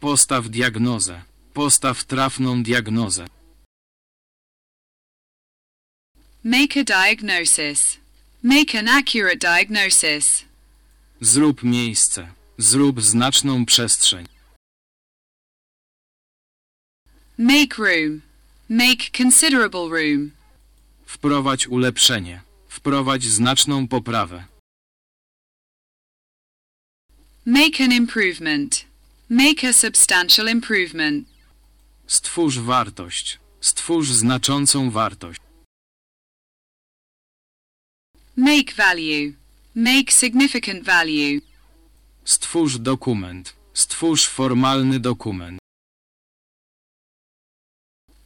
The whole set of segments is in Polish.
Postaw diagnozę. Postaw trafną diagnozę. Make a diagnosis. Make an accurate diagnosis. Zrób miejsce. Zrób znaczną przestrzeń. Make room. Make considerable room. Wprowadź ulepszenie. Wprowadź znaczną poprawę. Make an improvement. Make a substantial improvement. Stwórz wartość. Stwórz znaczącą wartość. Make value. Make significant value. Stwórz dokument. Stwórz formalny dokument.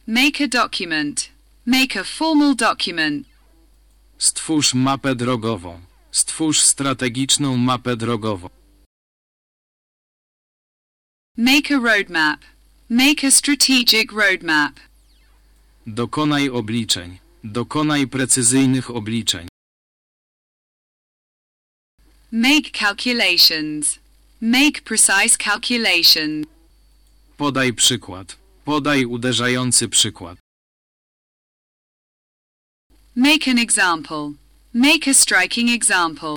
Make a document. Make a formal document. Stwórz mapę drogową. Stwórz strategiczną mapę drogową. Make a roadmap. Make a strategic roadmap. Dokonaj obliczeń. Dokonaj precyzyjnych obliczeń. Make calculations. Make precise calculations. Podaj przykład. Podaj uderzający przykład. Make an example. Make a striking example.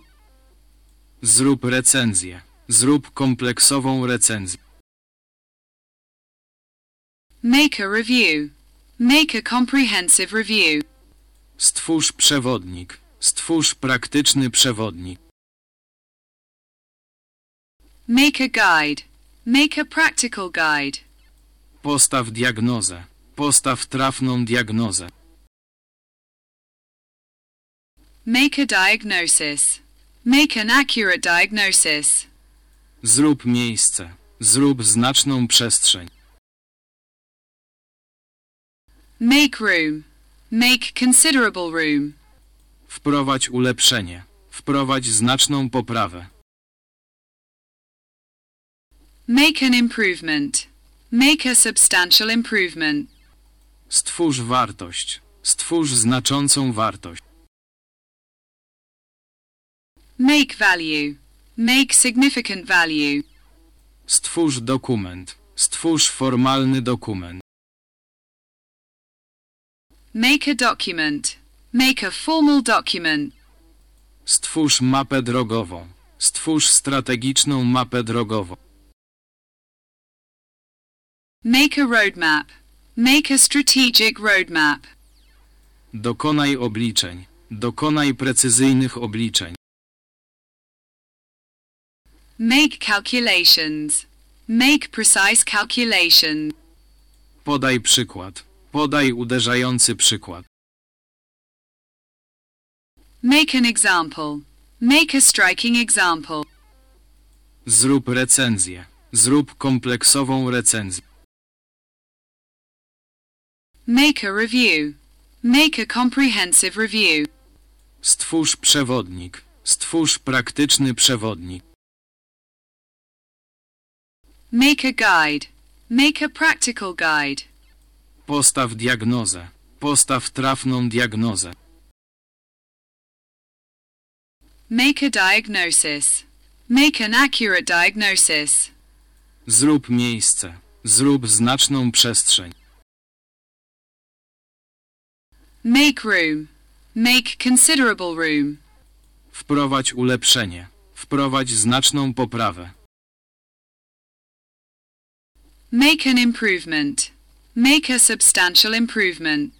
Zrób recenzję. Zrób kompleksową recenzję. Make a review. Make a comprehensive review. Stwórz przewodnik. Stwórz praktyczny przewodnik. Make a guide. Make a practical guide. Postaw diagnozę. Postaw trafną diagnozę. Make a diagnosis. Make an accurate diagnosis. Zrób miejsce. Zrób znaczną przestrzeń. Make room. Make considerable room. Wprowadź ulepszenie. Wprowadź znaczną poprawę. Make an improvement. Make a substantial improvement. Stwórz wartość. Stwórz znaczącą wartość. Make value. Make significant value. Stwórz dokument. Stwórz formalny dokument. Make a document. Make a formal document. Stwórz mapę drogową. Stwórz strategiczną mapę drogową. Make a roadmap. Make a strategic roadmap. Dokonaj obliczeń. Dokonaj precyzyjnych obliczeń. Make calculations. Make precise calculations. Podaj przykład. Podaj uderzający przykład. Make an example. Make a striking example. Zrób recenzję. Zrób kompleksową recenzję. Make a review. Make a comprehensive review. Stwórz przewodnik. Stwórz praktyczny przewodnik. Make a guide. Make a practical guide. Postaw diagnozę. Postaw trafną diagnozę. Make a diagnosis. Make an accurate diagnosis. Zrób miejsce. Zrób znaczną przestrzeń. Make room. Make considerable room. Wprowadź ulepszenie. Wprowadź znaczną poprawę. Make an improvement. Make a substantial improvement.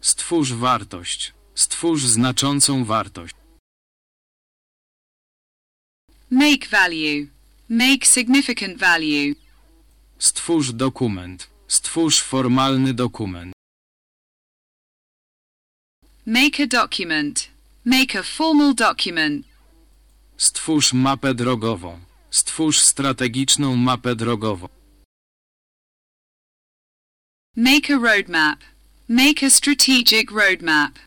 Stwórz wartość. Stwórz znaczącą wartość. Make value. Make significant value. Stwórz dokument. Stwórz formalny dokument. Make a document. Make a formal document. Stwórz mapę drogową. Stwórz strategiczną mapę drogową. Make a roadmap. Make a strategic roadmap.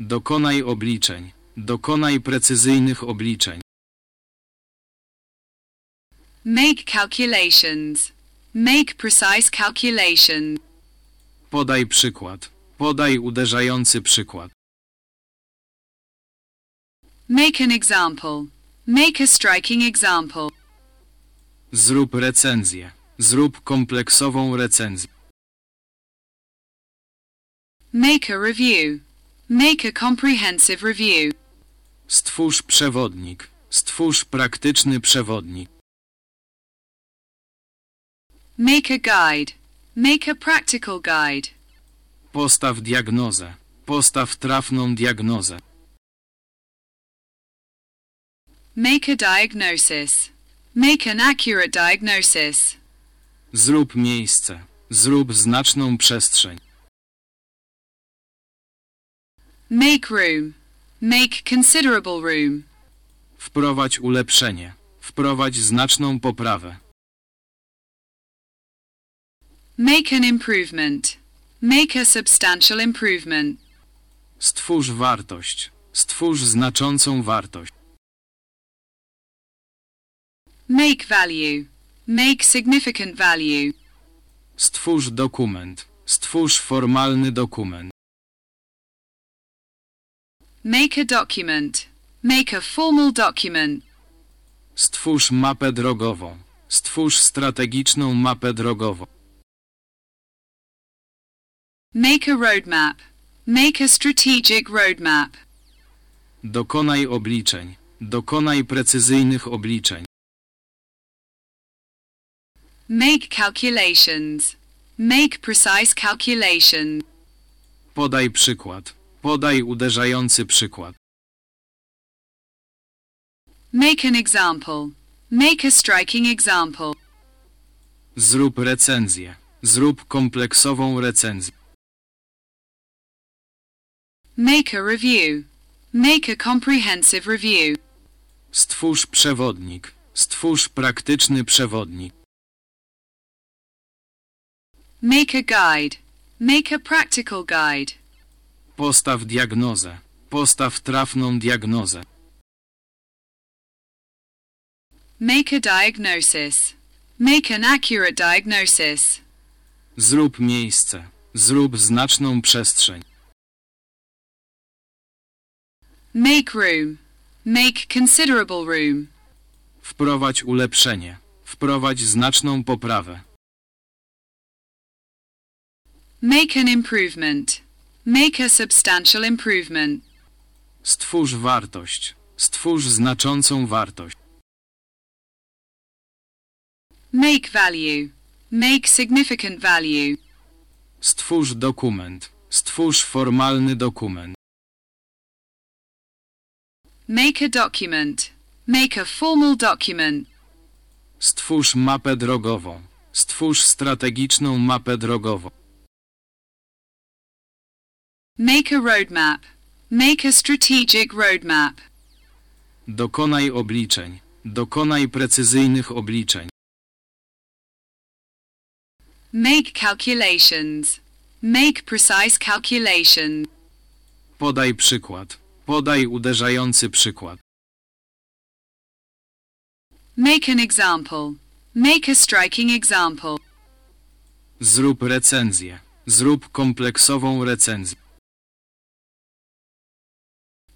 Dokonaj obliczeń. Dokonaj precyzyjnych obliczeń. Make calculations. Make precise calculations. Podaj przykład. Podaj uderzający przykład. Make an example. Make a striking example. Zrób recenzję. Zrób kompleksową recenzję. Make a review. Make a comprehensive review. Stwórz przewodnik. Stwórz praktyczny przewodnik. Make a guide. Make a practical guide. Postaw diagnozę. Postaw trafną diagnozę. Make a diagnosis. Make an accurate diagnosis. Zrób miejsce. Zrób znaczną przestrzeń. Make room. Make considerable room. Wprowadź ulepszenie. Wprowadź znaczną poprawę. Make an improvement. Make a substantial improvement. Stwórz wartość. Stwórz znaczącą wartość. Make value. Make significant value. Stwórz dokument. Stwórz formalny dokument. Make a document. Make a formal document. Stwórz mapę drogową. Stwórz strategiczną mapę drogową. Make a roadmap. Make a strategic roadmap. Dokonaj obliczeń. Dokonaj precyzyjnych obliczeń. Make calculations. Make precise calculations. Podaj przykład. Podaj uderzający przykład. Make an example. Make a striking example. Zrób recenzję. Zrób kompleksową recenzję. Make a review. Make a comprehensive review. Stwórz przewodnik. Stwórz praktyczny przewodnik. Make a guide. Make a practical guide. Postaw diagnozę. Postaw trafną diagnozę. Make a diagnosis. Make an accurate diagnosis. Zrób miejsce. Zrób znaczną przestrzeń. Make room. Make considerable room. Wprowadź ulepszenie. Wprowadź znaczną poprawę. Make an improvement. Make a substantial improvement. Stwórz wartość. Stwórz znaczącą wartość. Make value. Make significant value. Stwórz dokument. Stwórz formalny dokument. Make a document. Make a formal document. Stwórz mapę drogową. Stwórz strategiczną mapę drogową. Make a roadmap. Make a strategic roadmap. Dokonaj obliczeń. Dokonaj precyzyjnych obliczeń. Make calculations. Make precise calculations. Podaj przykład. Podaj uderzający przykład. Make an example. Make a striking example. Zrób recenzję. Zrób kompleksową recenzję.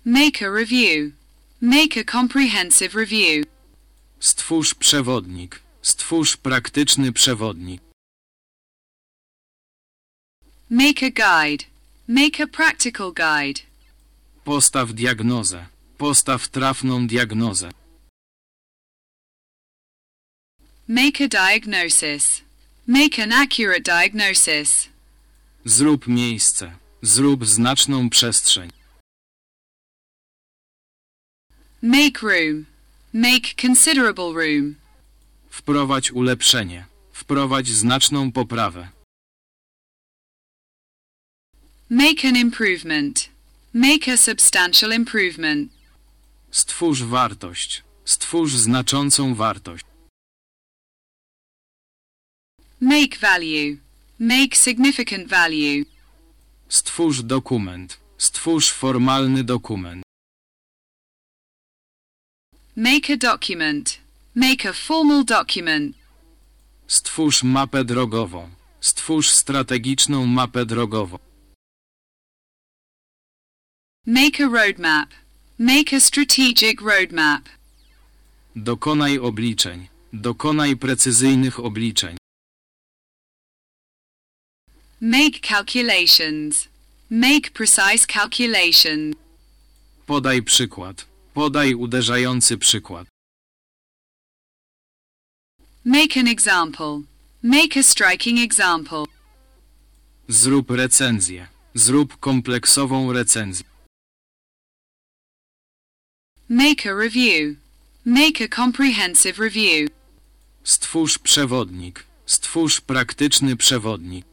Make a review. Make a comprehensive review. Stwórz przewodnik. Stwórz praktyczny przewodnik. Make a guide. Make a practical guide. Postaw diagnozę. Postaw trafną diagnozę. Make a diagnosis. Make an accurate diagnosis. Zrób miejsce. Zrób znaczną przestrzeń. Make room. Make considerable room. Wprowadź ulepszenie. Wprowadź znaczną poprawę. Make an improvement. Make a substantial improvement. Stwórz wartość. Stwórz znaczącą wartość. Make value. Make significant value. Stwórz dokument. Stwórz formalny dokument. Make a document. Make a formal document. Stwórz mapę drogową. Stwórz strategiczną mapę drogową. Make a roadmap. Make a strategic roadmap. Dokonaj obliczeń. Dokonaj precyzyjnych obliczeń. Make calculations. Make precise calculations. Podaj przykład. Podaj uderzający przykład. Make an example. Make a striking example. Zrób recenzję. Zrób kompleksową recenzję. Make a review. Make a comprehensive review. Stwórz przewodnik. Stwórz praktyczny przewodnik.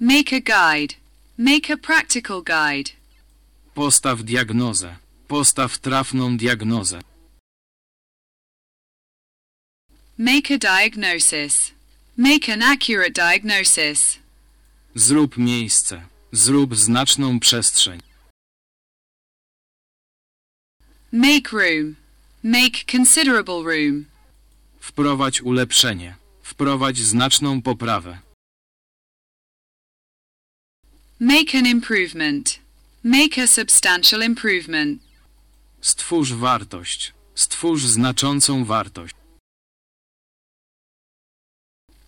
Make a guide. Make a practical guide. Postaw diagnozę. Postaw trafną diagnozę. Make a diagnosis. Make an accurate diagnosis. Zrób miejsce. Zrób znaczną przestrzeń. Make room. Make considerable room. Wprowadź ulepszenie. Wprowadź znaczną poprawę. Make an improvement. Make a substantial improvement. Stwórz wartość. Stwórz znaczącą wartość.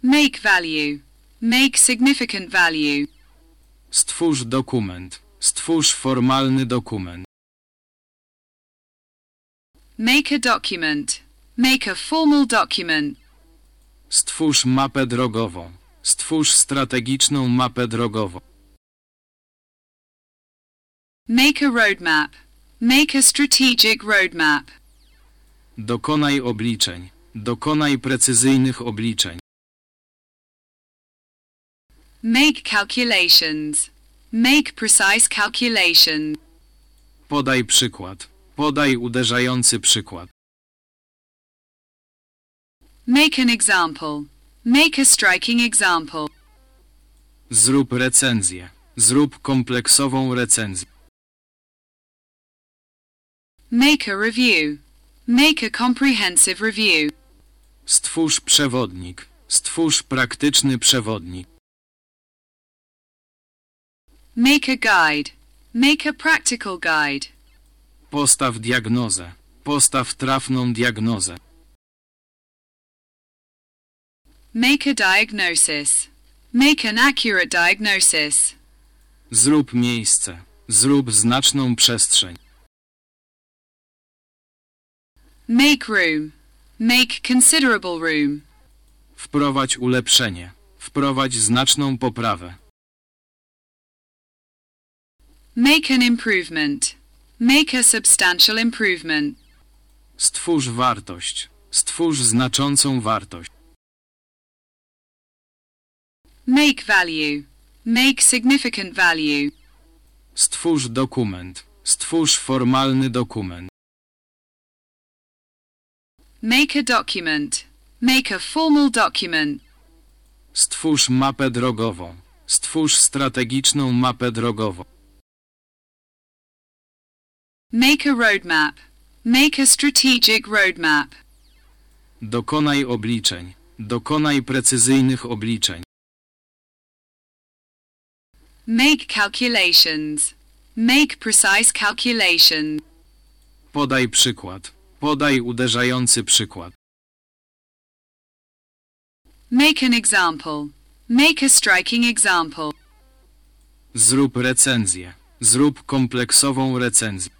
Make value. Make significant value. Stwórz dokument. Stwórz formalny dokument. Make a document. Make a formal document. Stwórz mapę drogową. Stwórz strategiczną mapę drogową. Make a roadmap. Make a strategic roadmap. Dokonaj obliczeń. Dokonaj precyzyjnych obliczeń. Make calculations. Make precise calculations. Podaj przykład. Podaj uderzający przykład. Make an example. Make a striking example. Zrób recenzję. Zrób kompleksową recenzję. Make a review. Make a comprehensive review. Stwórz przewodnik. Stwórz praktyczny przewodnik. Make a guide. Make a practical guide. Postaw diagnozę. Postaw trafną diagnozę. Make a diagnosis. Make an accurate diagnosis. Zrób miejsce. Zrób znaczną przestrzeń. Make room. Make considerable room. Wprowadź ulepszenie. Wprowadź znaczną poprawę. Make an improvement. Make a substantial improvement. Stwórz wartość. Stwórz znaczącą wartość. Make value. Make significant value. Stwórz dokument. Stwórz formalny dokument. Make a document. Make a formal document. Stwórz mapę drogową. Stwórz strategiczną mapę drogową. Make a roadmap. Make a strategic roadmap. Dokonaj obliczeń. Dokonaj precyzyjnych obliczeń. Make calculations. Make precise calculations. Podaj przykład. Podaj uderzający przykład. Make an example. Make a striking example. Zrób recenzję. Zrób kompleksową recenzję.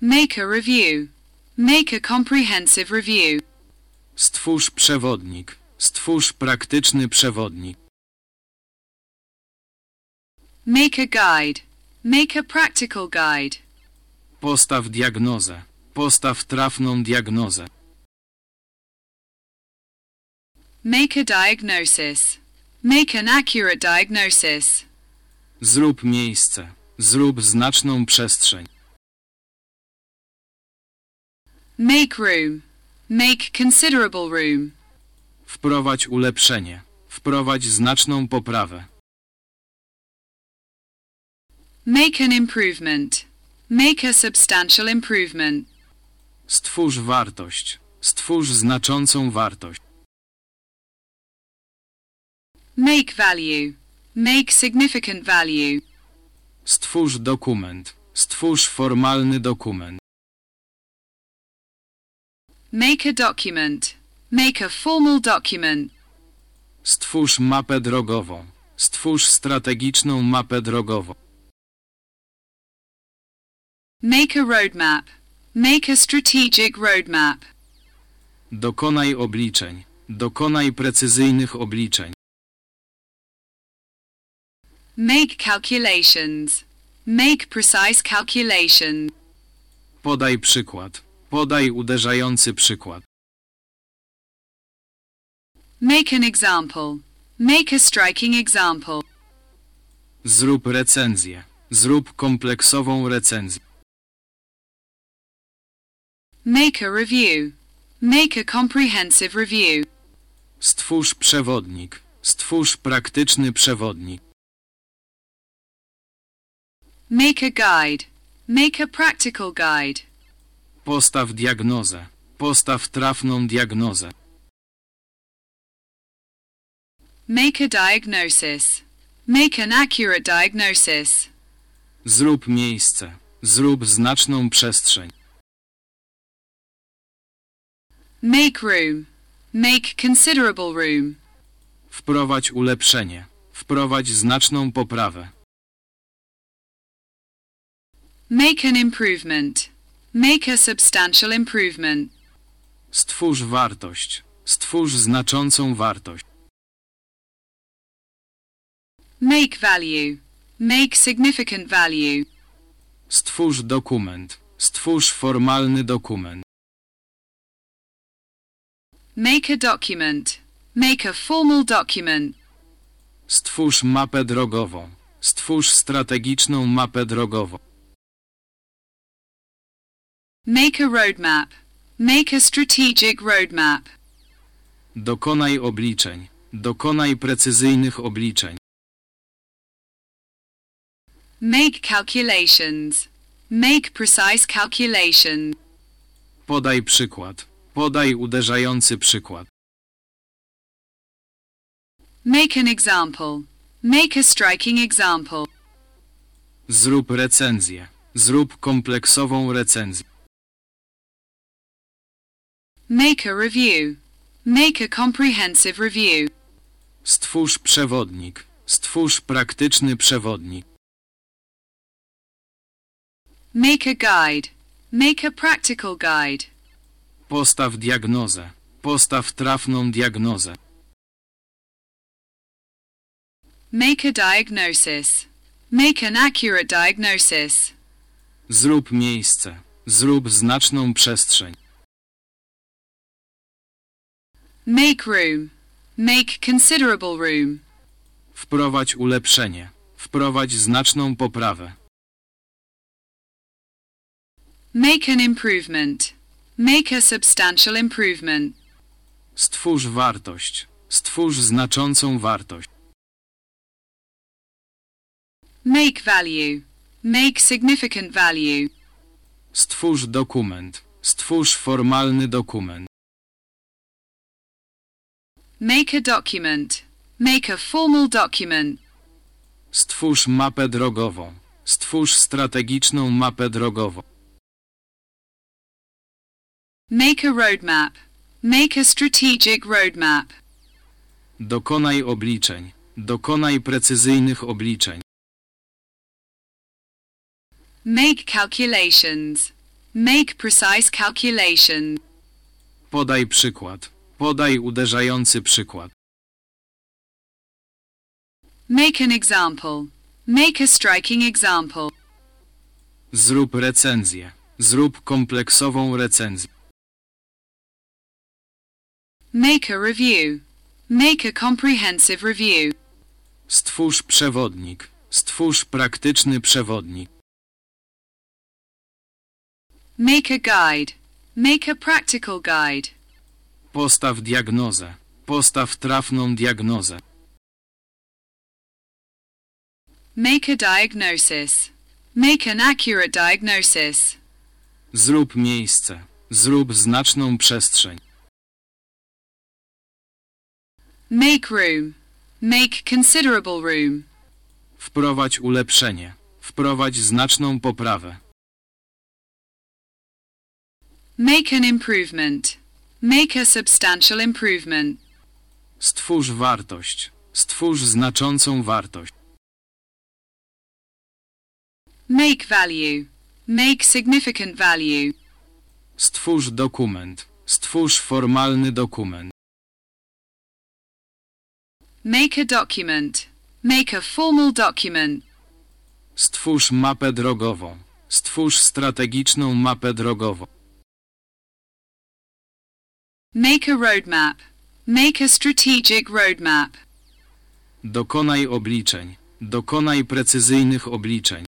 Make a review. Make a comprehensive review. Stwórz przewodnik. Stwórz praktyczny przewodnik. Make a guide. Make a practical guide. Postaw diagnozę. Postaw trafną diagnozę. Make a diagnosis. Make an accurate diagnosis. Zrób miejsce. Zrób znaczną przestrzeń. Make room. Make considerable room. Wprowadź ulepszenie. Wprowadź znaczną poprawę. Make an improvement. Make a substantial improvement. Stwórz wartość. Stwórz znaczącą wartość. Make value. Make significant value. Stwórz dokument. Stwórz formalny dokument. Make a document. Make a formal document. Stwórz mapę drogową. Stwórz strategiczną mapę drogową. Make a roadmap. Make a strategic roadmap. Dokonaj obliczeń. Dokonaj precyzyjnych obliczeń. Make calculations. Make precise calculations. Podaj przykład. Podaj uderzający przykład. Make an example. Make a striking example. Zrób recenzję. Zrób kompleksową recenzję. Make a review. Make a comprehensive review. Stwórz przewodnik. Stwórz praktyczny przewodnik. Make a guide. Make a practical guide. Postaw diagnozę. Postaw trafną diagnozę. Make a diagnosis. Make an accurate diagnosis. Zrób miejsce. Zrób znaczną przestrzeń. Make room. Make considerable room. Wprowadź ulepszenie. Wprowadź znaczną poprawę. Make an improvement. Make a substantial improvement. Stwórz wartość. Stwórz znaczącą wartość. Make value. Make significant value. Stwórz dokument. Stwórz formalny dokument. Make a document. Make a formal document. Stwórz mapę drogową. Stwórz strategiczną mapę drogową. Make a roadmap. Make a strategic roadmap. Dokonaj obliczeń. Dokonaj precyzyjnych obliczeń. Make calculations. Make precise calculations. Podaj przykład. Podaj uderzający przykład. Make an example. Make a striking example. Zrób recenzję. Zrób kompleksową recenzję. Make a review. Make a comprehensive review. Stwórz przewodnik. Stwórz praktyczny przewodnik. Make a guide. Make a practical guide. Postaw diagnozę. Postaw trafną diagnozę. Make a diagnosis. Make an accurate diagnosis. Zrób miejsce. Zrób znaczną przestrzeń. Make room. Make considerable room. Wprowadź ulepszenie. Wprowadź znaczną poprawę. Make an improvement. Make a substantial improvement. Stwórz wartość. Stwórz znaczącą wartość. Make value. Make significant value. Stwórz dokument. Stwórz formalny dokument. Make a document. Make a formal document. Stwórz mapę drogową. Stwórz strategiczną mapę drogową. Make a roadmap. Make a strategic roadmap. Dokonaj obliczeń. Dokonaj precyzyjnych obliczeń. Make calculations. Make precise calculations. Podaj przykład. Podaj uderzający przykład. Make an example. Make a striking example. Zrób recenzję. Zrób kompleksową recenzję. Make a review. Make a comprehensive review. Stwórz przewodnik. Stwórz praktyczny przewodnik. Make a guide. Make a practical guide. Postaw diagnozę. Postaw trafną diagnozę. Make a diagnosis. Make an accurate diagnosis. Zrób miejsce. Zrób znaczną przestrzeń. Make room. Make considerable room. Wprowadź ulepszenie. Wprowadź znaczną poprawę. Make an improvement. Make a substantial improvement. Stwórz wartość. Stwórz znaczącą wartość. Make value. Make significant value. Stwórz dokument. Stwórz formalny dokument. Make a document. Make a formal document. Stwórz mapę drogową. Stwórz strategiczną mapę drogową. Make a roadmap. Make a strategic roadmap. Dokonaj obliczeń. Dokonaj precyzyjnych obliczeń.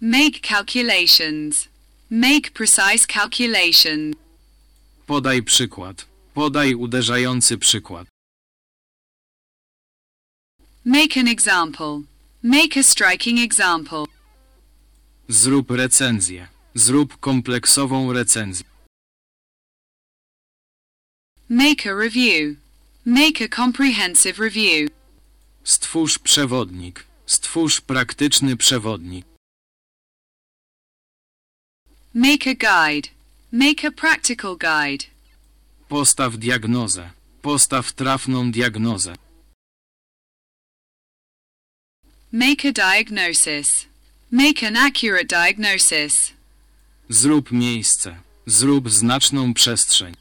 Make calculations. Make precise calculations. Podaj przykład. Podaj uderzający przykład. Make an example. Make a striking example. Zrób recenzję. Zrób kompleksową recenzję. Make a review. Make a comprehensive review. Stwórz przewodnik. Stwórz praktyczny przewodnik. Make a guide. Make a practical guide. Postaw diagnozę. Postaw trafną diagnozę. Make a diagnosis. Make an accurate diagnosis. Zrób miejsce. Zrób znaczną przestrzeń.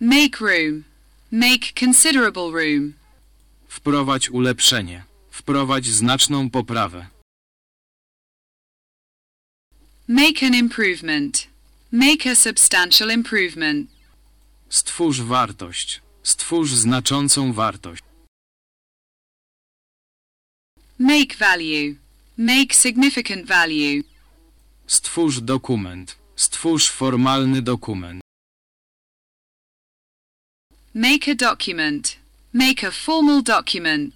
Make room. Make considerable room. Wprowadź ulepszenie. Wprowadź znaczną poprawę. Make an improvement. Make a substantial improvement. Stwórz wartość. Stwórz znaczącą wartość. Make value. Make significant value. Stwórz dokument. Stwórz formalny dokument. Make a document. Make a formal document.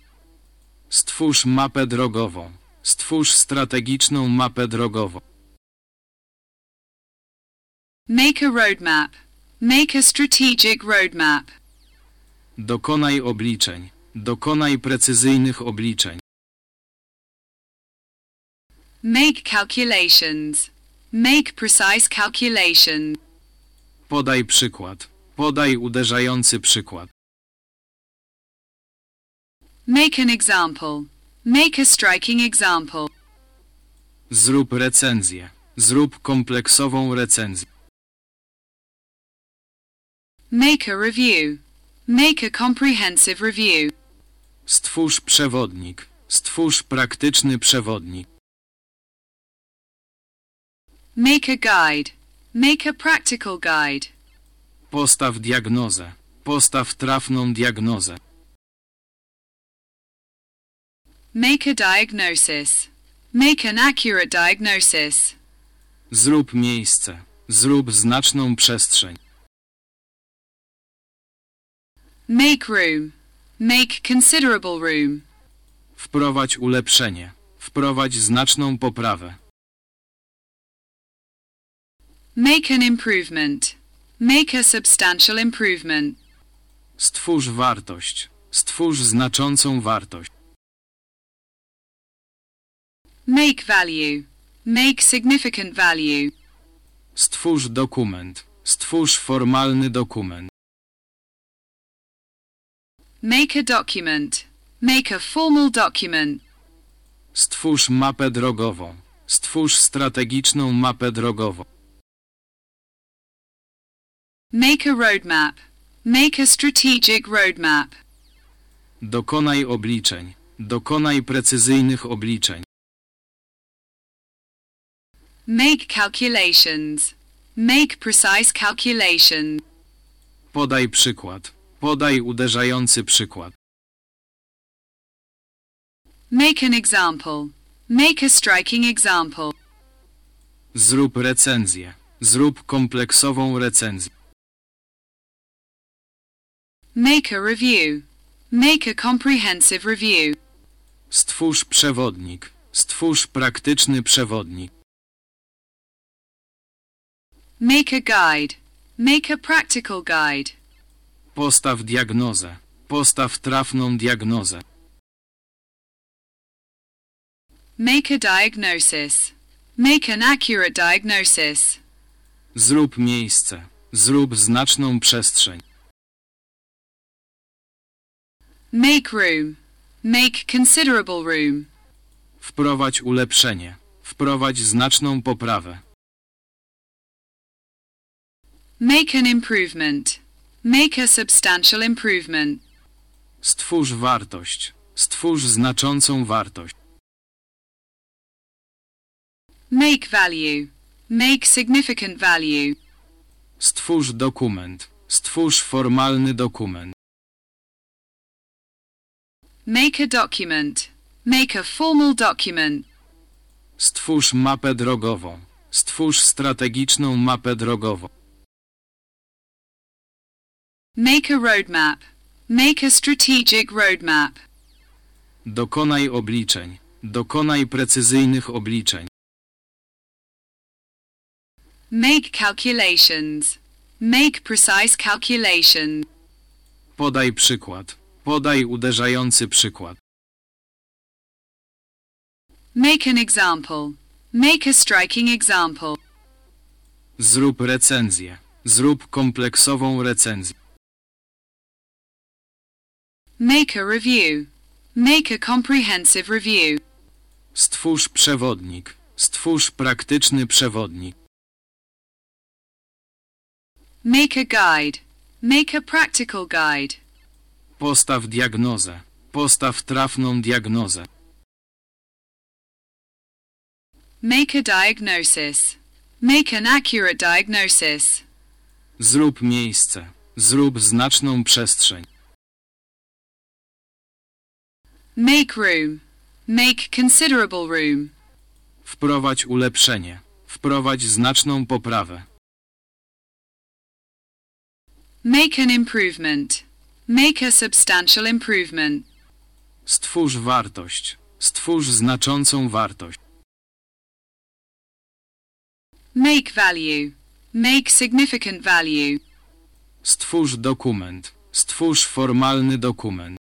Stwórz mapę drogową. Stwórz strategiczną mapę drogową. Make a roadmap. Make a strategic roadmap. Dokonaj obliczeń. Dokonaj precyzyjnych obliczeń. Make calculations. Make precise calculations. Podaj przykład. Podaj uderzający przykład. Make an example. Make a striking example. Zrób recenzję. Zrób kompleksową recenzję. Make a review. Make a comprehensive review. Stwórz przewodnik. Stwórz praktyczny przewodnik. Make a guide. Make a practical guide. Postaw diagnozę. Postaw trafną diagnozę. Make a diagnosis. Make an accurate diagnosis. Zrób miejsce. Zrób znaczną przestrzeń. Make room. Make considerable room. Wprowadź ulepszenie. Wprowadź znaczną poprawę. Make an improvement. Make a substantial improvement. Stwórz wartość. Stwórz znaczącą wartość. Make value. Make significant value. Stwórz dokument. Stwórz formalny dokument. Make a document. Make a formal document. Stwórz mapę drogową. Stwórz strategiczną mapę drogową. Make a roadmap. Make a strategic roadmap. Dokonaj obliczeń. Dokonaj precyzyjnych obliczeń. Make calculations. Make precise calculations. Podaj przykład. Podaj uderzający przykład. Make an example. Make a striking example. Zrób recenzję. Zrób kompleksową recenzję. Make a review. Make a comprehensive review. Stwórz przewodnik. Stwórz praktyczny przewodnik. Make a guide. Make a practical guide. Postaw diagnozę. Postaw trafną diagnozę. Make a diagnosis. Make an accurate diagnosis. Zrób miejsce. Zrób znaczną przestrzeń. Make room. Make considerable room. Wprowadź ulepszenie. Wprowadź znaczną poprawę. Make an improvement. Make a substantial improvement. Stwórz wartość. Stwórz znaczącą wartość. Make value. Make significant value. Stwórz dokument. Stwórz formalny dokument. Make a document. Make a formal document. Stwórz mapę drogową. Stwórz strategiczną mapę drogową. Make a roadmap. Make a strategic roadmap. Dokonaj obliczeń. Dokonaj precyzyjnych obliczeń. Make calculations. Make precise calculations. Podaj przykład. Podaj uderzający przykład. Make an example. Make a striking example. Zrób recenzję. Zrób kompleksową recenzję. Make a review. Make a comprehensive review. Stwórz przewodnik. Stwórz praktyczny przewodnik. Make a guide. Make a practical guide. Postaw diagnozę. Postaw trafną diagnozę. Make a diagnosis. Make an accurate diagnosis. Zrób miejsce. Zrób znaczną przestrzeń. Make room. Make considerable room. Wprowadź ulepszenie. Wprowadź znaczną poprawę. Make an improvement. Make a substantial improvement. Stwórz wartość. Stwórz znaczącą wartość. Make value. Make significant value. Stwórz dokument. Stwórz formalny dokument.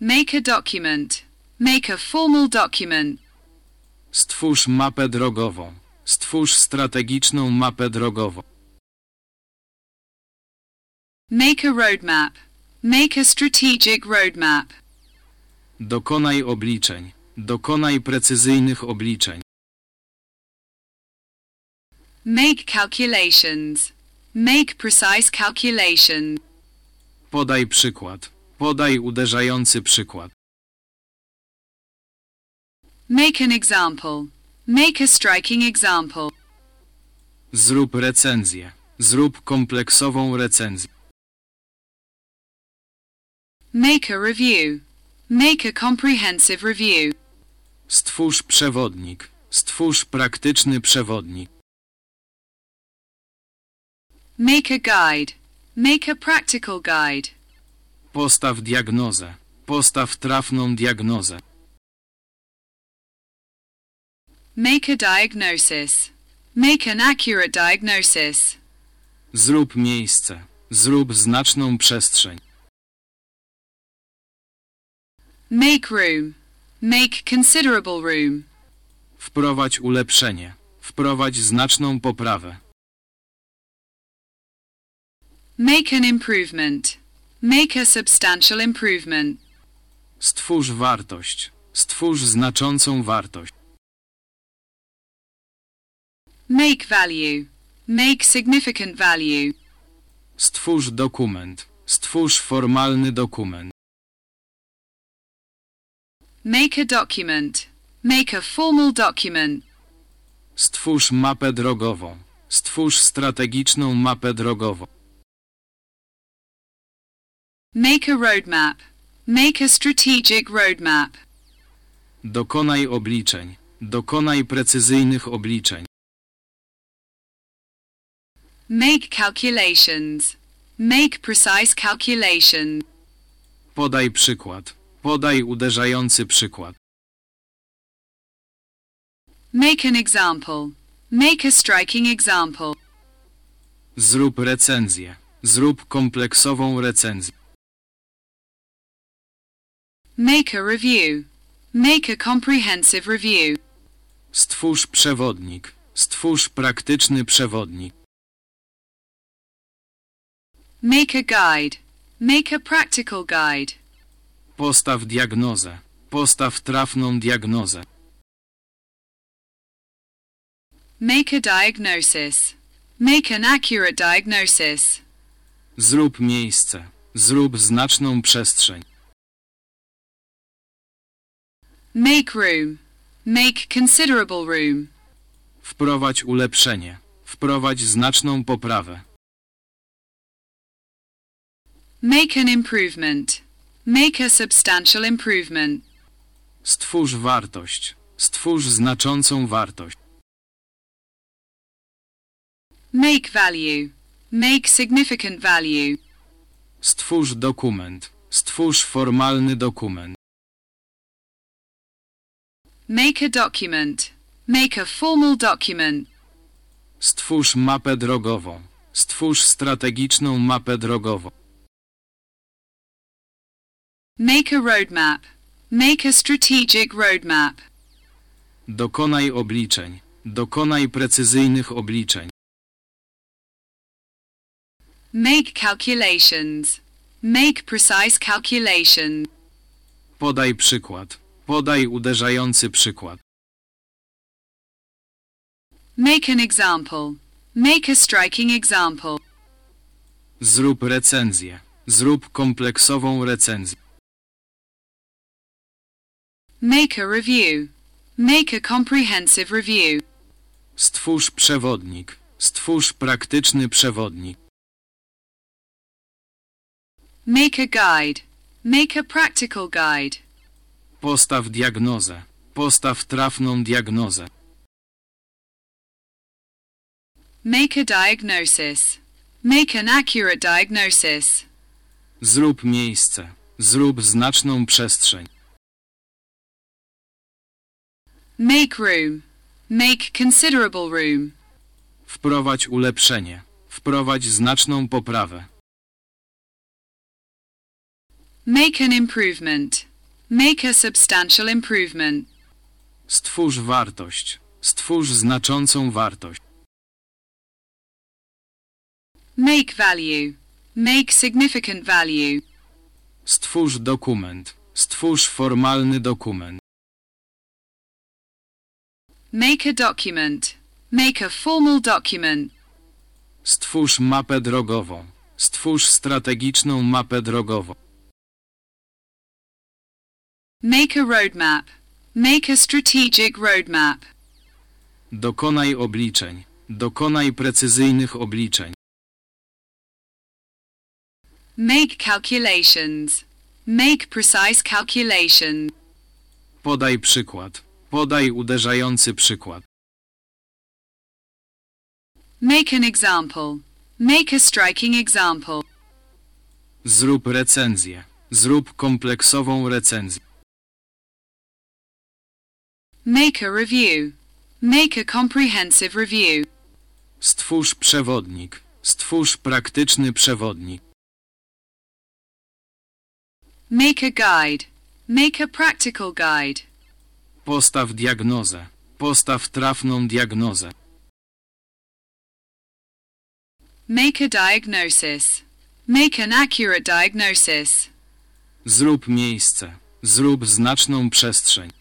Make a document. Make a formal document. Stwórz mapę drogową. Stwórz strategiczną mapę drogową. Make a roadmap. Make a strategic roadmap. Dokonaj obliczeń. Dokonaj precyzyjnych obliczeń. Make calculations. Make precise calculations. Podaj przykład. Podaj uderzający przykład. Make an example. Make a striking example. Zrób recenzję. Zrób kompleksową recenzję. Make a review. Make a comprehensive review. Stwórz przewodnik. Stwórz praktyczny przewodnik. Make a guide. Make a practical guide. Postaw diagnozę. Postaw trafną diagnozę. Make a diagnosis. Make an accurate diagnosis. Zrób miejsce. Zrób znaczną przestrzeń. Make room. Make considerable room. Wprowadź ulepszenie. Wprowadź znaczną poprawę. Make an improvement. Make a substantial improvement. Stwórz wartość. Stwórz znaczącą wartość. Make value. Make significant value. Stwórz dokument. Stwórz formalny dokument. Make a document. Make a formal document. Stwórz mapę drogową. Stwórz strategiczną mapę drogową. Make a roadmap. Make a strategic roadmap. Dokonaj obliczeń. Dokonaj precyzyjnych obliczeń. Make calculations. Make precise calculations. Podaj przykład. Podaj uderzający przykład. Make an example. Make a striking example. Zrób recenzję. Zrób kompleksową recenzję. Make a review. Make a comprehensive review. Stwórz przewodnik. Stwórz praktyczny przewodnik. Make a guide. Make a practical guide. Postaw diagnozę. Postaw trafną diagnozę. Make a diagnosis. Make an accurate diagnosis. Zrób miejsce. Zrób znaczną przestrzeń. Make room. Make considerable room. Wprowadź ulepszenie. Wprowadź znaczną poprawę. Make an improvement. Make a substantial improvement. Stwórz wartość. Stwórz znaczącą wartość. Make value. Make significant value. Stwórz dokument. Stwórz formalny dokument. Make a document. Make a formal document. Stwórz mapę drogową. Stwórz strategiczną mapę drogową. Make a roadmap. Make a strategic roadmap. Dokonaj obliczeń. Dokonaj precyzyjnych obliczeń. Make calculations. Make precise calculations. Podaj przykład. Podaj uderzający przykład. Make an example. Make a striking example. Zrób recenzję. Zrób kompleksową recenzję. Make a review. Make a comprehensive review. Stwórz przewodnik. Stwórz praktyczny przewodnik. Make a guide. Make a practical guide. Postaw diagnozę. Postaw trafną diagnozę. Make a diagnosis. Make an accurate diagnosis. Zrób miejsce. Zrób znaczną przestrzeń. Make room. Make considerable room. Wprowadź ulepszenie. Wprowadź znaczną poprawę. Make an improvement. Make a substantial improvement. Stwórz wartość. Stwórz znaczącą wartość. Make value. Make significant value. Stwórz dokument. Stwórz formalny dokument. Make a document. Make a formal document. Stwórz mapę drogową. Stwórz strategiczną mapę drogową. Make a roadmap. Make a strategic roadmap. Dokonaj obliczeń. Dokonaj precyzyjnych obliczeń. Make calculations. Make precise calculations. Podaj przykład. Podaj uderzający przykład. Make an example. Make a striking example. Zrób recenzję. Zrób kompleksową recenzję. Make a review. Make a comprehensive review. Stwórz przewodnik. Stwórz praktyczny przewodnik. Make a guide. Make a practical guide. Postaw diagnozę. Postaw trafną diagnozę. Make a diagnosis. Make an accurate diagnosis. Zrób miejsce. Zrób znaczną przestrzeń.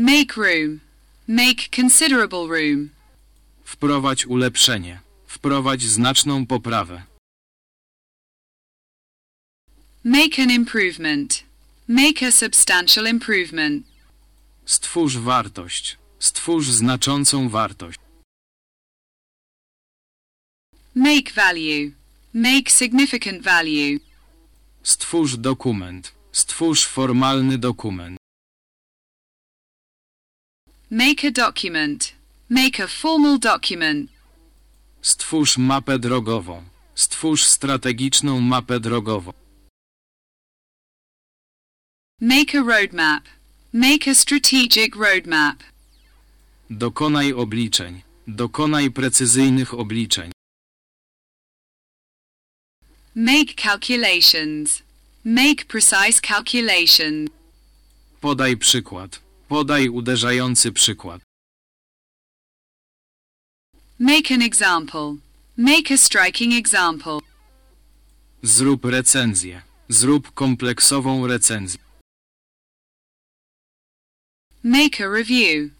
Make room. Make considerable room. Wprowadź ulepszenie. Wprowadź znaczną poprawę. Make an improvement. Make a substantial improvement. Stwórz wartość. Stwórz znaczącą wartość. Make value. Make significant value. Stwórz dokument. Stwórz formalny dokument. Make a document. Make a formal document. Stwórz mapę drogową. Stwórz strategiczną mapę drogową. Make a roadmap. Make a strategic roadmap. Dokonaj obliczeń. Dokonaj precyzyjnych obliczeń. Make calculations. Make precise calculation. Podaj przykład. Podaj uderzający przykład. Make an example. Make a striking example. Zrób recenzję. Zrób kompleksową recenzję. Make a review.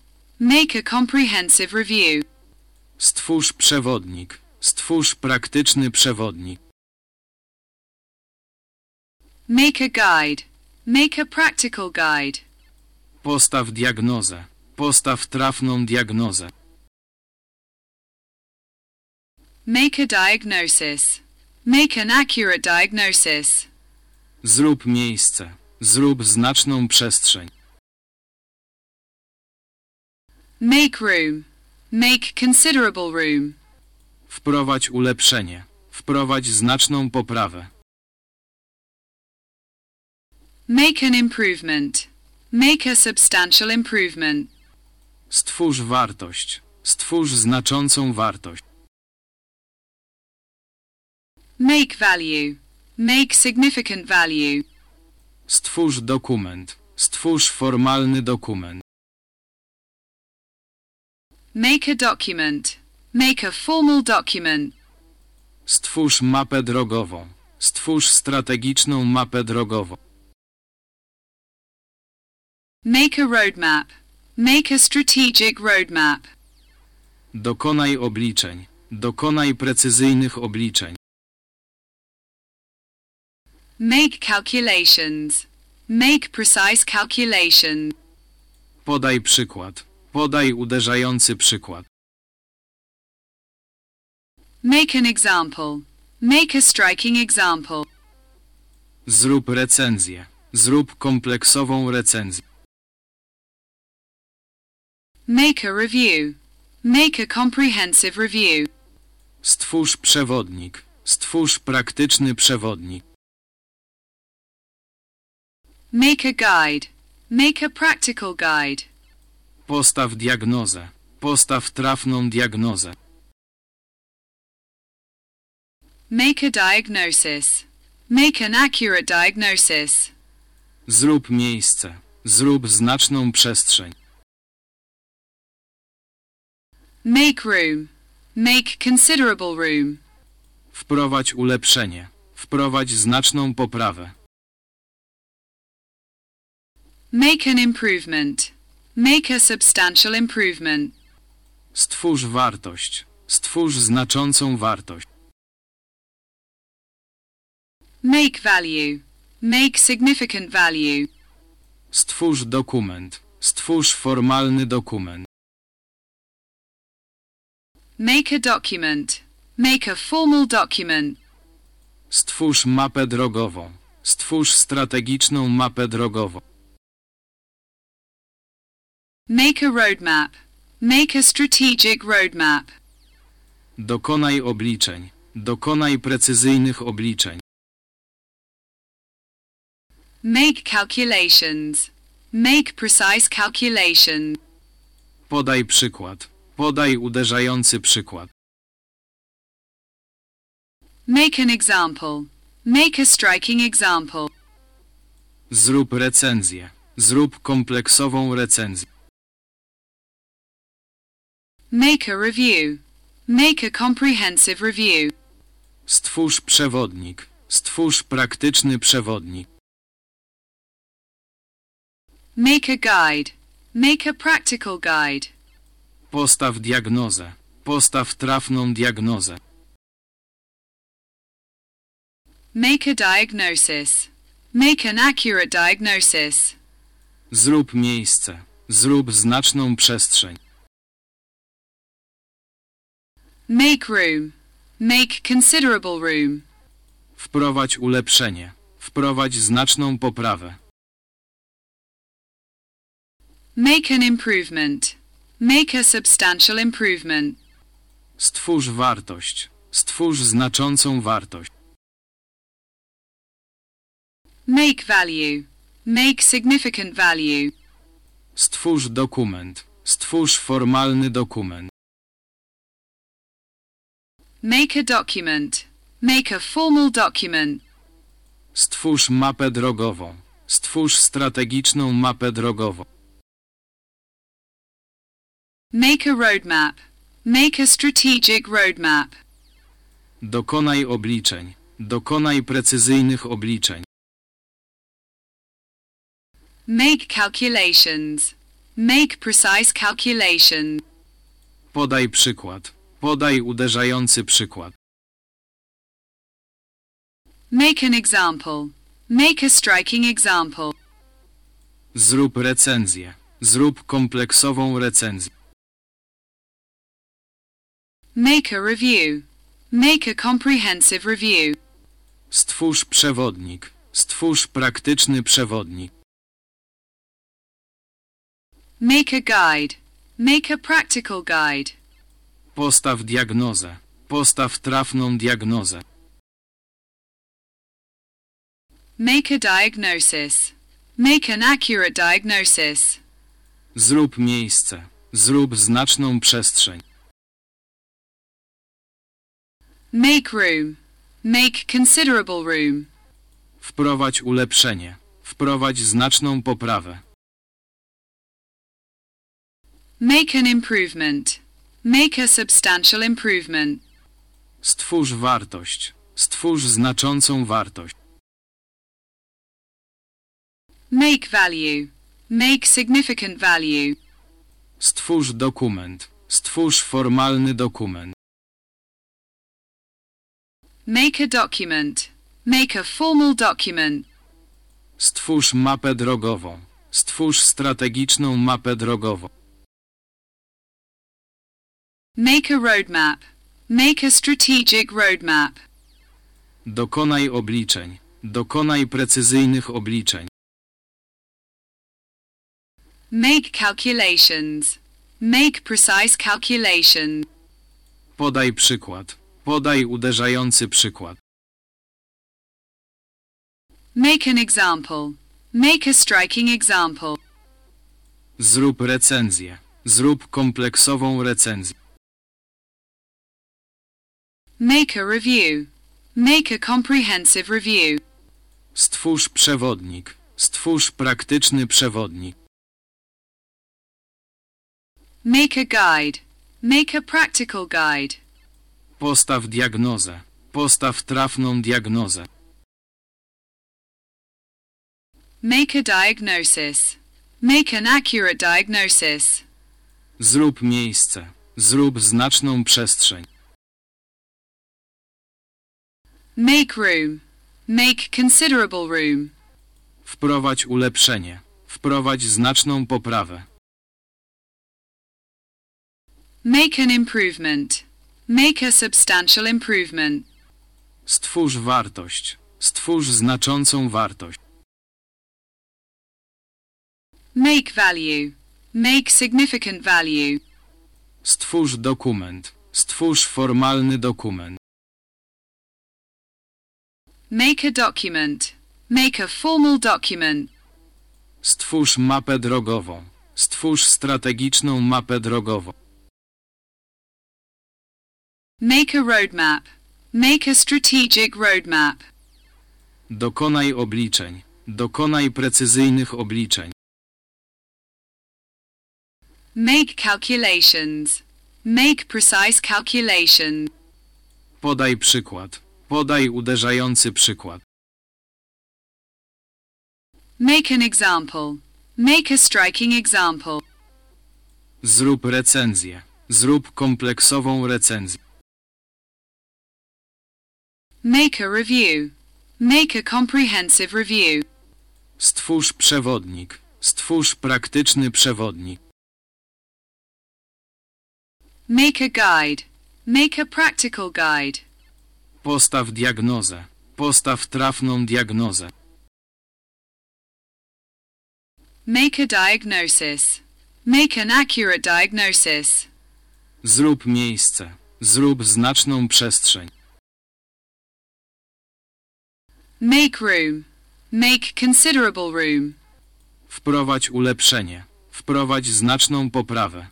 Make a comprehensive review. Stwórz przewodnik. Stwórz praktyczny przewodnik. Make a guide. Make a practical guide. Postaw diagnozę. Postaw trafną diagnozę. Make a diagnosis. Make an accurate diagnosis. Zrób miejsce. Zrób znaczną przestrzeń. Make room. Make considerable room. Wprowadź ulepszenie. Wprowadź znaczną poprawę. Make an improvement. Make a substantial improvement. Stwórz wartość. Stwórz znaczącą wartość. Make value. Make significant value. Stwórz dokument. Stwórz formalny dokument. Make a document. Make a formal document. Stwórz mapę drogową. Stwórz strategiczną mapę drogową. Make a roadmap. Make a strategic roadmap. Dokonaj obliczeń. Dokonaj precyzyjnych obliczeń. Make calculations. Make precise calculations. Podaj przykład. Podaj uderzający przykład. Make an example. Make a striking example. Zrób recenzję. Zrób kompleksową recenzję. Make a review. Make a comprehensive review. Stwórz przewodnik. Stwórz praktyczny przewodnik. Make a guide. Make a practical guide. Postaw diagnozę. Postaw trafną diagnozę. Make a diagnosis. Make an accurate diagnosis. Zrób miejsce. Zrób znaczną przestrzeń. Make room. Make considerable room. Wprowadź ulepszenie. Wprowadź znaczną poprawę. Make an improvement. Make a substantial improvement. Stwórz wartość. Stwórz znaczącą wartość. Make value. Make significant value. Stwórz dokument. Stwórz formalny dokument. Make a document. Make a formal document. Stwórz mapę drogową. Stwórz strategiczną mapę drogową. Make a roadmap. Make a strategic roadmap. Dokonaj obliczeń. Dokonaj precyzyjnych obliczeń. Make calculations. Make precise calculations. Podaj przykład. Podaj uderzający przykład. Make an example. Make a striking example. Zrób recenzję. Zrób kompleksową recenzję. Make a review. Make a comprehensive review. Stwórz przewodnik. Stwórz praktyczny przewodnik. Make a guide. Make a practical guide. Postaw diagnozę. Postaw trafną diagnozę. Make a diagnosis. Make an accurate diagnosis. Zrób miejsce. Zrób znaczną przestrzeń. Make room. Make considerable room. Wprowadź ulepszenie. Wprowadź znaczną poprawę. Make an improvement. Make a substantial improvement. Stwórz wartość. Stwórz znaczącą wartość. Make value. Make significant value. Stwórz dokument. Stwórz formalny dokument. Make a document. Make a formal document. Stwórz mapę drogową. Stwórz strategiczną mapę drogową. Make a roadmap. Make a strategic roadmap. Dokonaj obliczeń. Dokonaj precyzyjnych obliczeń. Make calculations. Make precise calculations. Podaj przykład. Podaj uderzający przykład. Make an example. Make a striking example. Zrób recenzję. Zrób kompleksową recenzję. Make a review. Make a comprehensive review. Stwórz przewodnik. Stwórz praktyczny przewodnik. Make a guide. Make a practical guide. Postaw diagnozę. Postaw trafną diagnozę. Make a diagnosis. Make an accurate diagnosis. Zrób miejsce. Zrób znaczną przestrzeń. Make room. Make considerable room. Wprowadź ulepszenie. Wprowadź znaczną poprawę. Make an improvement. Make a substantial improvement. Stwórz wartość. Stwórz znaczącą wartość. Make value. Make significant value. Stwórz dokument. Stwórz formalny dokument. Make a document. Make a formal document. Stwórz mapę drogową. Stwórz strategiczną mapę drogową. Make a roadmap. Make a strategic roadmap. Dokonaj obliczeń. Dokonaj precyzyjnych obliczeń. Make calculations. Make precise calculations. Podaj przykład. Podaj uderzający przykład. Make an example. Make a striking example. Zrób recenzję. Zrób kompleksową recenzję. Make a review. Make a comprehensive review. Stwórz przewodnik. Stwórz praktyczny przewodnik. Make a guide. Make a practical guide. Postaw diagnozę. Postaw trafną diagnozę. Make a diagnosis. Make an accurate diagnosis. Zrób miejsce. Zrób znaczną przestrzeń. Make room. Make considerable room. Wprowadź ulepszenie. Wprowadź znaczną poprawę. Make an improvement. Make a substantial improvement. Stwórz wartość. Stwórz znaczącą wartość. Make value. Make significant value. Stwórz dokument. Stwórz formalny dokument. Make a document. Make a formal document. Stwórz mapę drogową. Stwórz strategiczną mapę drogową. Make a roadmap. Make a strategic roadmap. Dokonaj obliczeń. Dokonaj precyzyjnych obliczeń. Make calculations. Make precise calculations. Podaj przykład. Podaj uderzający przykład. Make an example. Make a striking example. Zrób recenzję. Zrób kompleksową recenzję. Make a review. Make a comprehensive review. Stwórz przewodnik. Stwórz praktyczny przewodnik. Make a guide. Make a practical guide. Postaw diagnozę. Postaw trafną diagnozę. Make a diagnosis. Make an accurate diagnosis. Zrób miejsce. Zrób znaczną przestrzeń. Make room. Make considerable room. Wprowadź ulepszenie. Wprowadź znaczną poprawę.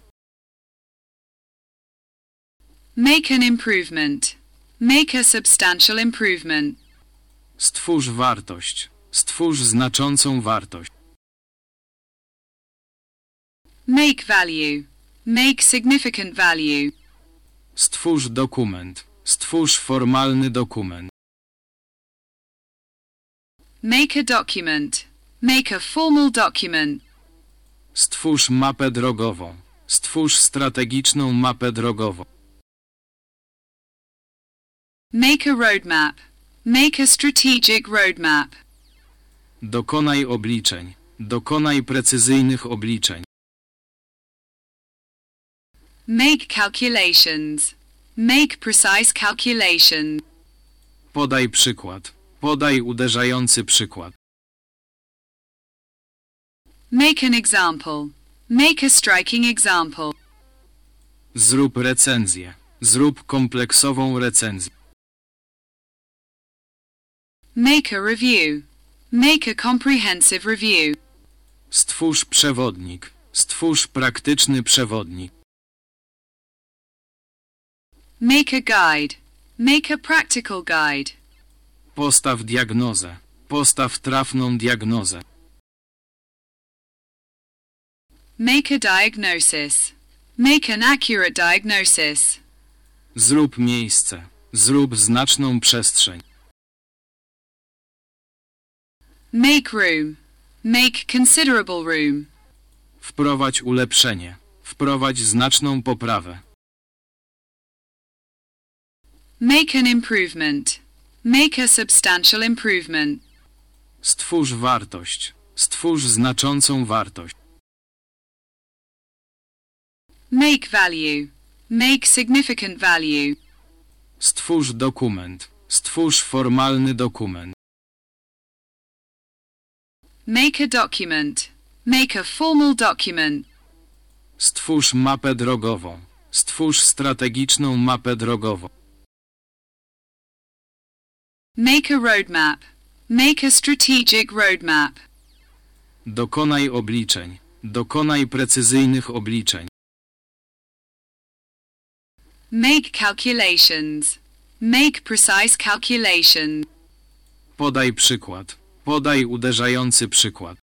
Make an improvement. Make a substantial improvement. Stwórz wartość. Stwórz znaczącą wartość. Make value. Make significant value. Stwórz dokument. Stwórz formalny dokument. Make a document. Make a formal document. Stwórz mapę drogową. Stwórz strategiczną mapę drogową. Make a roadmap. Make a strategic roadmap. Dokonaj obliczeń. Dokonaj precyzyjnych obliczeń. Make calculations. Make precise calculations. Podaj przykład. Podaj uderzający przykład. Make an example. Make a striking example. Zrób recenzję. Zrób kompleksową recenzję. Make a review. Make a comprehensive review. Stwórz przewodnik. Stwórz praktyczny przewodnik. Make a guide. Make a practical guide. Postaw diagnozę. Postaw trafną diagnozę. Make a diagnosis. Make an accurate diagnosis. Zrób miejsce. Zrób znaczną przestrzeń. Make room. Make considerable room. Wprowadź ulepszenie. Wprowadź znaczną poprawę. Make an improvement. Make a substantial improvement. Stwórz wartość. Stwórz znaczącą wartość. Make value. Make significant value. Stwórz dokument. Stwórz formalny dokument. Make a document. Make a formal document. Stwórz mapę drogową. Stwórz strategiczną mapę drogową. Make a roadmap. Make a strategic roadmap. Dokonaj obliczeń. Dokonaj precyzyjnych obliczeń. Make calculations. Make precise calculations. Podaj przykład. Podaj uderzający przykład.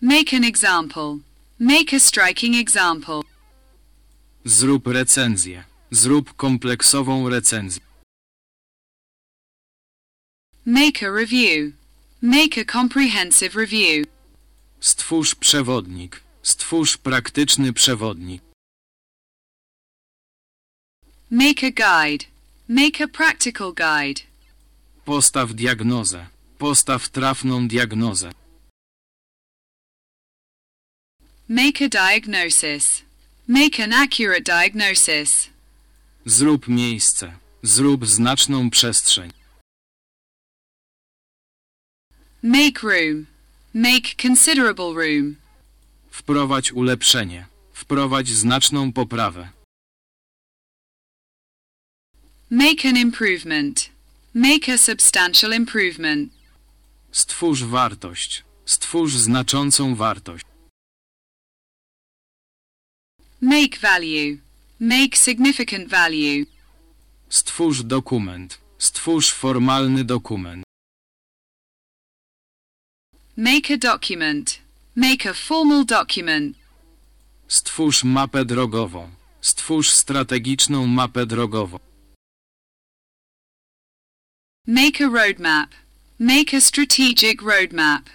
Make an example. Make a striking example. Zrób recenzję. Zrób kompleksową recenzję. Make a review. Make a comprehensive review. Stwórz przewodnik. Stwórz praktyczny przewodnik. Make a guide. Make a practical guide. Postaw diagnozę. Postaw trafną diagnozę. Make a diagnosis. Make an accurate diagnosis. Zrób miejsce. Zrób znaczną przestrzeń. Make room. Make considerable room. Wprowadź ulepszenie. Wprowadź znaczną poprawę. Make an improvement. Make a substantial improvement. Stwórz wartość. Stwórz znaczącą wartość. Make value. Make significant value. Stwórz dokument. Stwórz formalny dokument. Make a document. Make a formal document. Stwórz mapę drogową. Stwórz strategiczną mapę drogową. Make a roadmap. Make a strategic roadmap.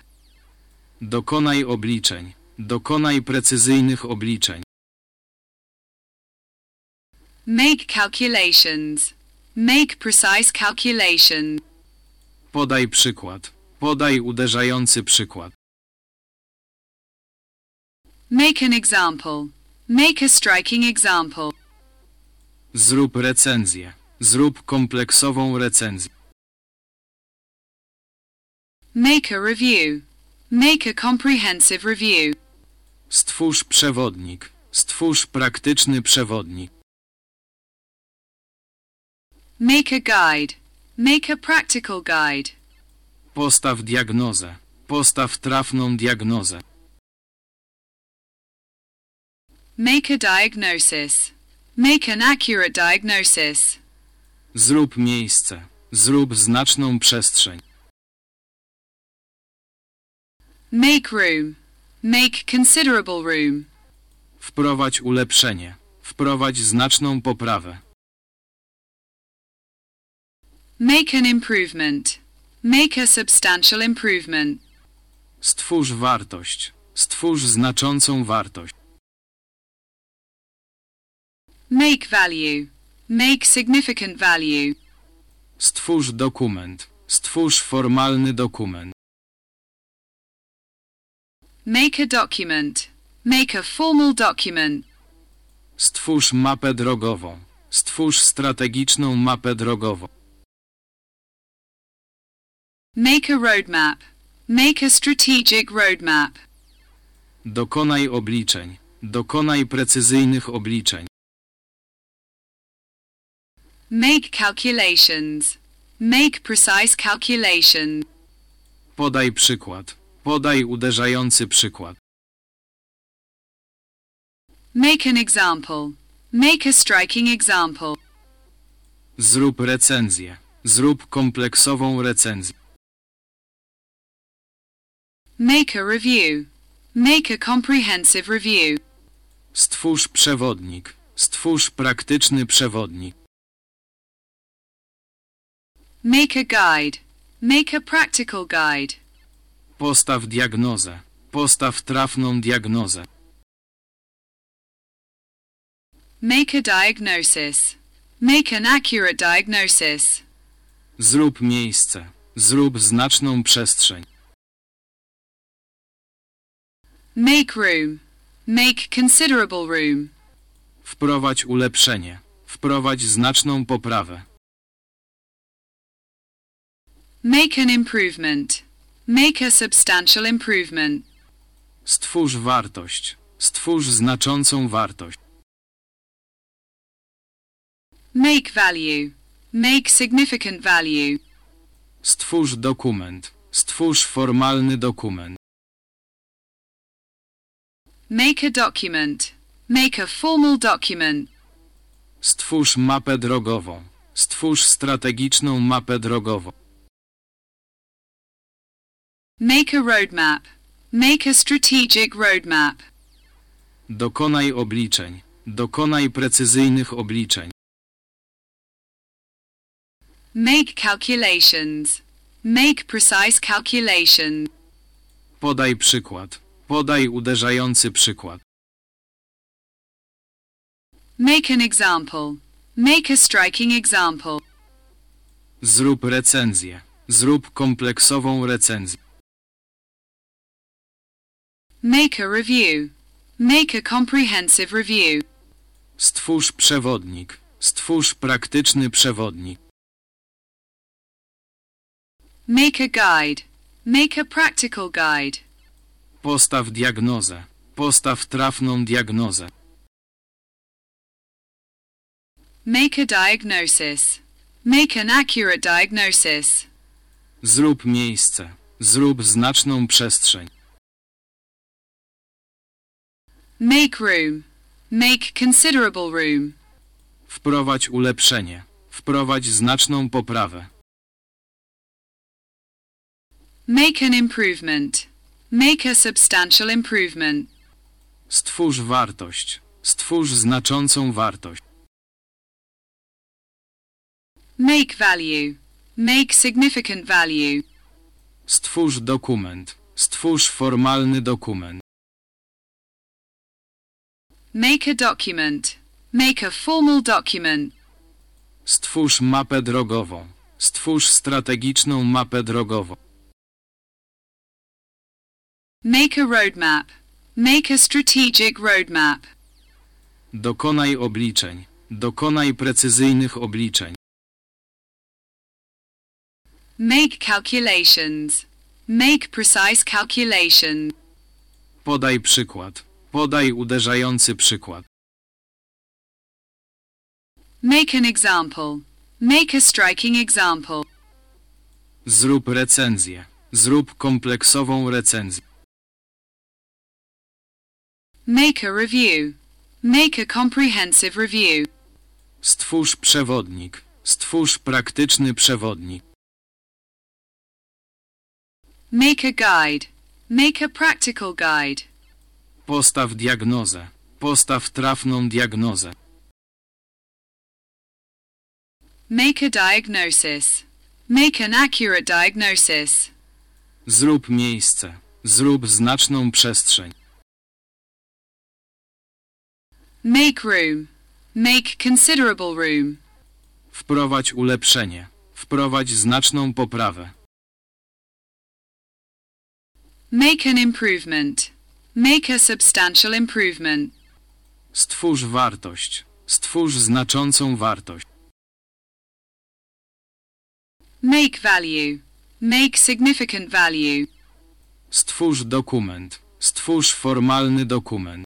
Dokonaj obliczeń. Dokonaj precyzyjnych obliczeń. Make calculations. Make precise calculations. Podaj przykład. Podaj uderzający przykład. Make an example. Make a striking example. Zrób recenzję. Zrób kompleksową recenzję. Make a review. Make a comprehensive review. Stwórz przewodnik. Stwórz praktyczny przewodnik. Make a guide. Make a practical guide. Postaw diagnozę. Postaw trafną diagnozę. Make a diagnosis. Make an accurate diagnosis. Zrób miejsce. Zrób znaczną przestrzeń. Make room. Make considerable room. Wprowadź ulepszenie. Wprowadź znaczną poprawę. Make an improvement. Make a substantial improvement. Stwórz wartość. Stwórz znaczącą wartość. Make value. Make significant value. Stwórz dokument. Stwórz formalny dokument. Make a document. Make a formal document. Stwórz mapę drogową. Stwórz strategiczną mapę drogową. Make a roadmap. Make a strategic roadmap. Dokonaj obliczeń. Dokonaj precyzyjnych obliczeń. Make calculations. Make precise calculations. Podaj przykład. Podaj uderzający przykład. Make an example. Make a striking example. Zrób recenzję. Zrób kompleksową recenzję. Make a review. Make a comprehensive review. Stwórz przewodnik. Stwórz praktyczny przewodnik. Make a guide. Make a practical guide. Postaw diagnozę. Postaw trafną diagnozę. Make a diagnosis. Make an accurate diagnosis. Zrób miejsce. Zrób znaczną przestrzeń. Make room. Make considerable room. Wprowadź ulepszenie. Wprowadź znaczną poprawę. Make an improvement. Make a substantial improvement. Stwórz wartość. Stwórz znaczącą wartość. Make value. Make significant value. Stwórz dokument. Stwórz formalny dokument. Make a document. Make a formal document. Stwórz mapę drogową. Stwórz strategiczną mapę drogową. Make a roadmap. Make a strategic roadmap. Dokonaj obliczeń. Dokonaj precyzyjnych obliczeń. Make calculations. Make precise calculations. Podaj przykład. Podaj uderzający przykład. Make an example. Make a striking example. Zrób recenzję. Zrób kompleksową recenzję. Make a review. Make a comprehensive review. Stwórz przewodnik. Stwórz praktyczny przewodnik. Make a guide. Make a practical guide. Postaw diagnozę. Postaw trafną diagnozę. Make a diagnosis. Make an accurate diagnosis. Zrób miejsce. Zrób znaczną przestrzeń. Make room. Make considerable room. Wprowadź ulepszenie. Wprowadź znaczną poprawę. Make an improvement. Make a substantial improvement. Stwórz wartość. Stwórz znaczącą wartość. Make value. Make significant value. Stwórz dokument. Stwórz formalny dokument. Make a document. Make a formal document. Stwórz mapę drogową. Stwórz strategiczną mapę drogową. Make a roadmap. Make a strategic roadmap. Dokonaj obliczeń. Dokonaj precyzyjnych obliczeń. Make calculations. Make precise calculations. Podaj przykład. Podaj uderzający przykład. Make an example. Make a striking example. Zrób recenzję. Zrób kompleksową recenzję. Make a review. Make a comprehensive review. Stwórz przewodnik. Stwórz praktyczny przewodnik. Make a guide. Make a practical guide. Postaw diagnozę. Postaw trafną diagnozę. Make a diagnosis. Make an accurate diagnosis. Zrób miejsce. Zrób znaczną przestrzeń. Make room. Make considerable room. Wprowadź ulepszenie. Wprowadź znaczną poprawę. Make an improvement. Make a substantial improvement. Stwórz wartość. Stwórz znaczącą wartość. Make value. Make significant value. Stwórz dokument. Stwórz formalny dokument.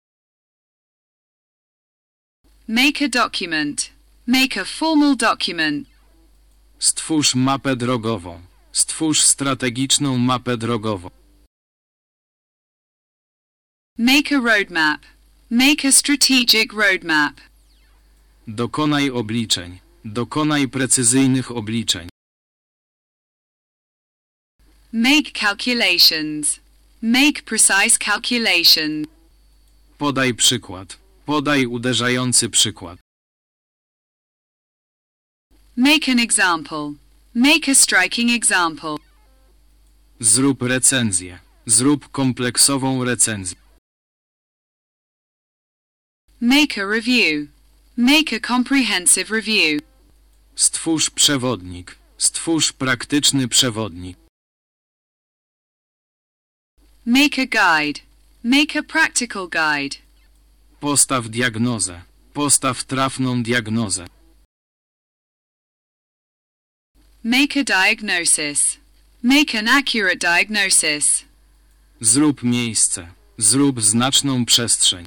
Make a document. Make a formal document. Stwórz mapę drogową. Stwórz strategiczną mapę drogową. Make a roadmap. Make a strategic roadmap. Dokonaj obliczeń. Dokonaj precyzyjnych obliczeń. Make calculations. Make precise calculations. Podaj przykład. Podaj uderzający przykład. Make an example. Make a striking example. Zrób recenzję. Zrób kompleksową recenzję. Make a review. Make a comprehensive review. Stwórz przewodnik. Stwórz praktyczny przewodnik. Make a guide. Make a practical guide. Postaw diagnozę. Postaw trafną diagnozę. Make a diagnosis. Make an accurate diagnosis. Zrób miejsce. Zrób znaczną przestrzeń.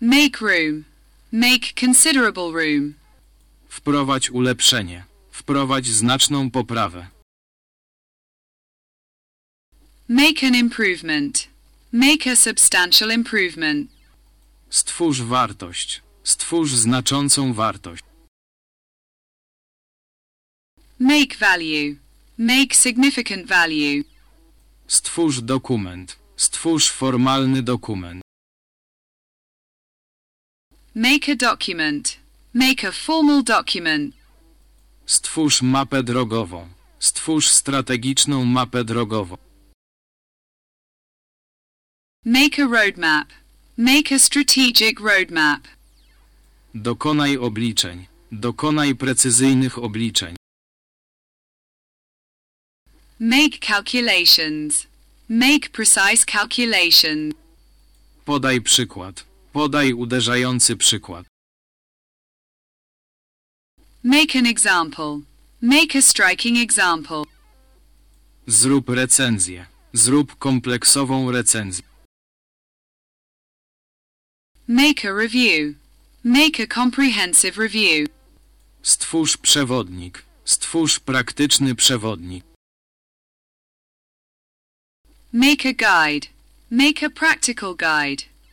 Make room. Make considerable room. Wprowadź ulepszenie. Wprowadź znaczną poprawę. Make an improvement. Make a substantial improvement. Stwórz wartość. Stwórz znaczącą wartość. Make value. Make significant value. Stwórz dokument. Stwórz formalny dokument. Make a document. Make a formal document. Stwórz mapę drogową. Stwórz strategiczną mapę drogową. Make a roadmap. Make a strategic roadmap. Dokonaj obliczeń. Dokonaj precyzyjnych obliczeń. Make calculations. Make precise calculations. Podaj przykład. Podaj uderzający przykład. Make an example. Make a striking example. Zrób recenzję. Zrób kompleksową recenzję. Make a review. Make a comprehensive review. Stwórz przewodnik. Stwórz praktyczny przewodnik. Make a guide. Make a practical guide.